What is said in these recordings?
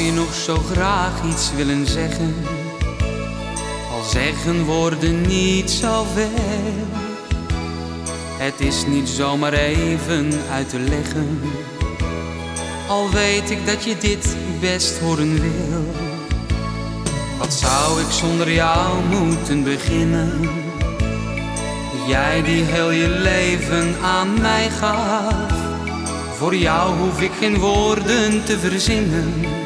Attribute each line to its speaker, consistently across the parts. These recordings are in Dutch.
Speaker 1: zou je nog zo graag iets willen zeggen, al zeggen woorden niet zoveel. Het is niet zomaar even uit te leggen, al weet ik dat je dit best horen wil. Wat zou ik zonder jou moeten beginnen? Jij die heel je leven aan mij gaf. Voor jou hoef ik geen woorden te verzinnen,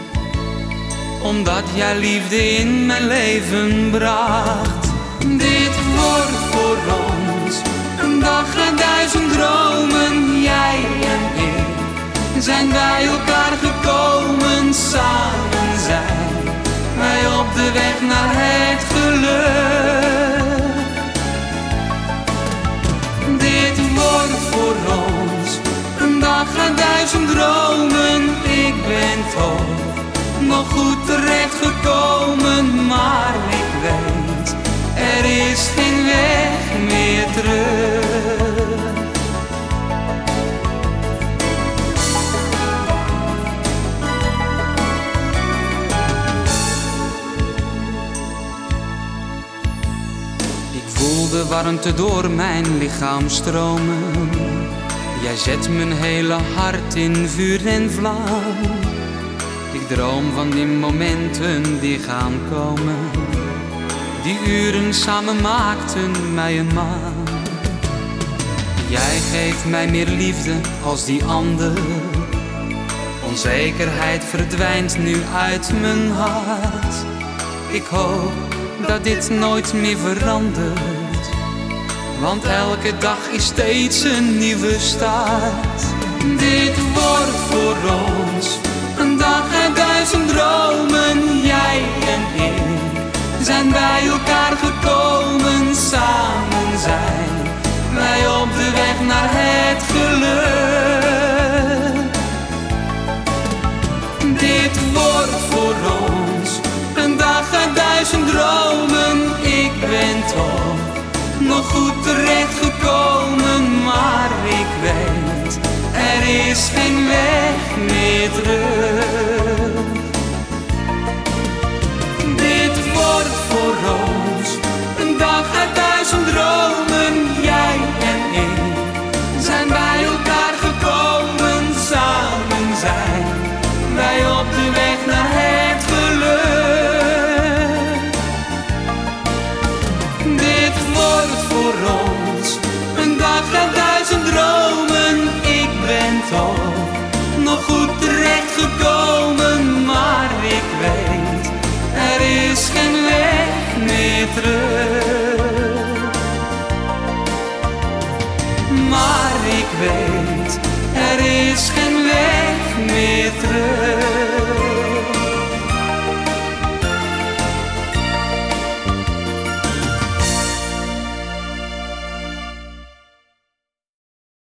Speaker 1: omdat jij liefde in mijn leven bracht. Dit wordt voor ons een dag en duizend dromen, jij en ik zijn bij elkaar gekomen, samen zijn wij op de weg naar het geluk. Dit wordt voor ons een dag en duizend dromen. Ik ben toch nog goed terechtgekomen, maar ik weet, er is geen weg meer terug. Ik voel de warmte door mijn lichaam stromen. Jij zet mijn hele hart in vuur en vlam. Ik droom van die momenten die gaan komen. Die uren samen maakten mij een man. Jij geeft mij meer liefde als die ander. Onzekerheid verdwijnt nu uit mijn hart. Ik hoop dat dit nooit meer verandert. Want elke dag is steeds een nieuwe start. Dit wordt voor ons een dag en duizend dromen. Jij en ik zijn bij elkaar gekomen. Samen zijn wij op de weg naar het geluk. Dit wordt voor ons een dag en duizend dromen. Ik ben toch nog goed terechtgekomen, maar ik weet, er is geen weg meer terug. Duizend dromen. Jij en ik zijn bij elkaar gekomen, samen zijn wij op de weg naar het geluk. Dit wordt voor ons een dag en duizend dromen. Ik ben toch